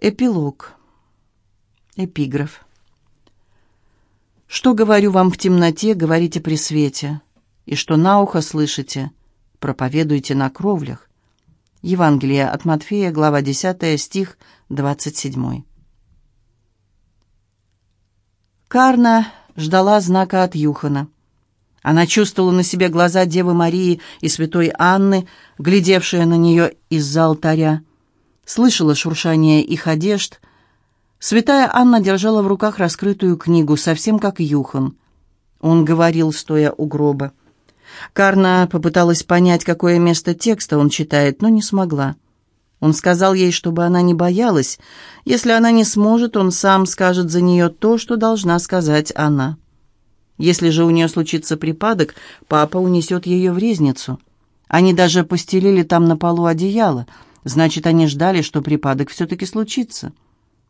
Эпилог. Эпиграф. Что говорю вам в темноте, говорите при свете, и что на ухо слышите, проповедуйте на кровлях. Евангелие от Матфея, глава 10, стих 27. Карна ждала знака от Юхана. Она чувствовала на себе глаза Девы Марии и святой Анны, глядевшие на нее из-за алтаря слышала шуршание их одежд. Святая Анна держала в руках раскрытую книгу, совсем как Юхан. Он говорил, стоя у гроба. Карна попыталась понять, какое место текста он читает, но не смогла. Он сказал ей, чтобы она не боялась. Если она не сможет, он сам скажет за нее то, что должна сказать она. Если же у нее случится припадок, папа унесет ее в резницу. Они даже постелили там на полу одеяло — Значит, они ждали, что припадок все-таки случится.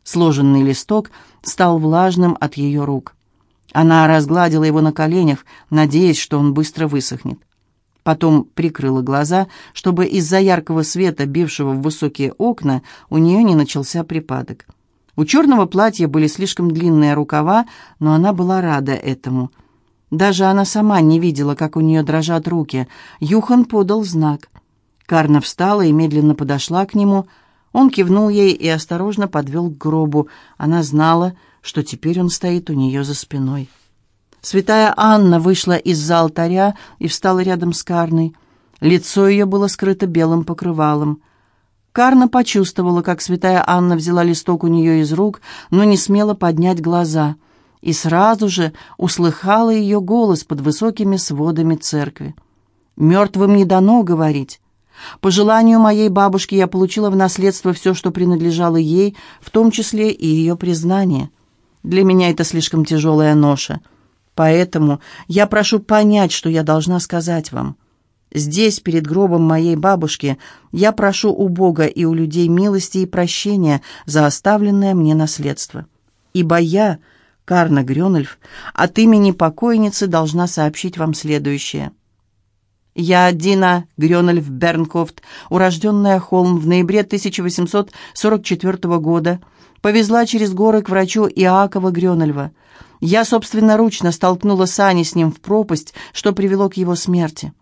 Сложенный листок стал влажным от ее рук. Она разгладила его на коленях, надеясь, что он быстро высохнет. Потом прикрыла глаза, чтобы из-за яркого света, бившего в высокие окна, у нее не начался припадок. У черного платья были слишком длинные рукава, но она была рада этому. Даже она сама не видела, как у нее дрожат руки. Юхан подал знак. Карна встала и медленно подошла к нему. Он кивнул ей и осторожно подвел к гробу. Она знала, что теперь он стоит у нее за спиной. Святая Анна вышла из-за алтаря и встала рядом с Карной. Лицо ее было скрыто белым покрывалом. Карна почувствовала, как святая Анна взяла листок у нее из рук, но не смела поднять глаза, и сразу же услыхала ее голос под высокими сводами церкви. «Мертвым не дано говорить». По желанию моей бабушки я получила в наследство все, что принадлежало ей, в том числе и ее признание. Для меня это слишком тяжелая ноша. Поэтому я прошу понять, что я должна сказать вам. Здесь, перед гробом моей бабушки, я прошу у Бога и у людей милости и прощения за оставленное мне наследство. Ибо я, Карна Грёнольф, от имени покойницы должна сообщить вам следующее – я Дина Грёнольф Бернкофт, урожденная Холм в ноябре 1844 года, повезла через горы к врачу Иакова Грёнольва. Я собственноручно столкнула Сани с ним в пропасть, что привело к его смерти.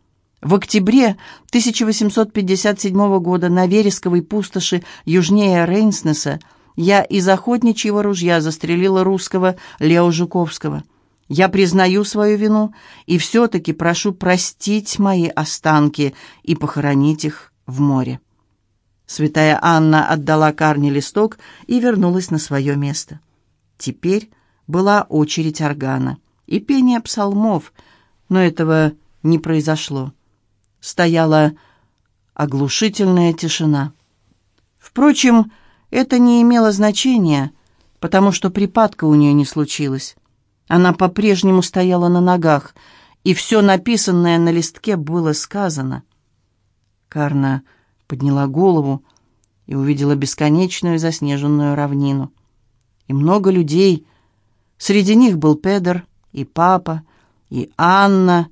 В октябре 1857 года на Вересковой пустоши южнее Рейнснеса я из охотничьего ружья застрелила русского Лео Жуковского – я признаю свою вину и все-таки прошу простить мои останки и похоронить их в море». Святая Анна отдала Карне листок и вернулась на свое место. Теперь была очередь органа и пение псалмов, но этого не произошло. Стояла оглушительная тишина. Впрочем, это не имело значения, потому что припадка у нее не случилось. Она по-прежнему стояла на ногах, и все написанное на листке было сказано. Карна подняла голову и увидела бесконечную заснеженную равнину. И много людей. Среди них был Педер и папа, и Анна.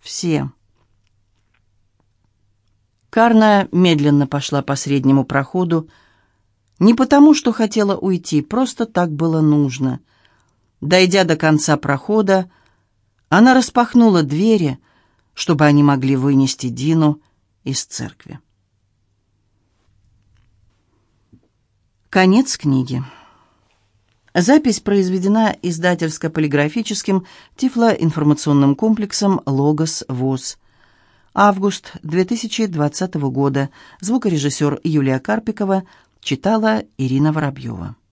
Все. Карна медленно пошла по среднему проходу, не потому, что хотела уйти, просто так было нужно — Дойдя до конца прохода, она распахнула двери, чтобы они могли вынести Дину из церкви. Конец книги. Запись произведена издательско-полиграфическим тифлоинформационным комплексом «Логос ВОЗ». Август 2020 года. Звукорежиссер Юлия Карпикова читала Ирина Воробьева.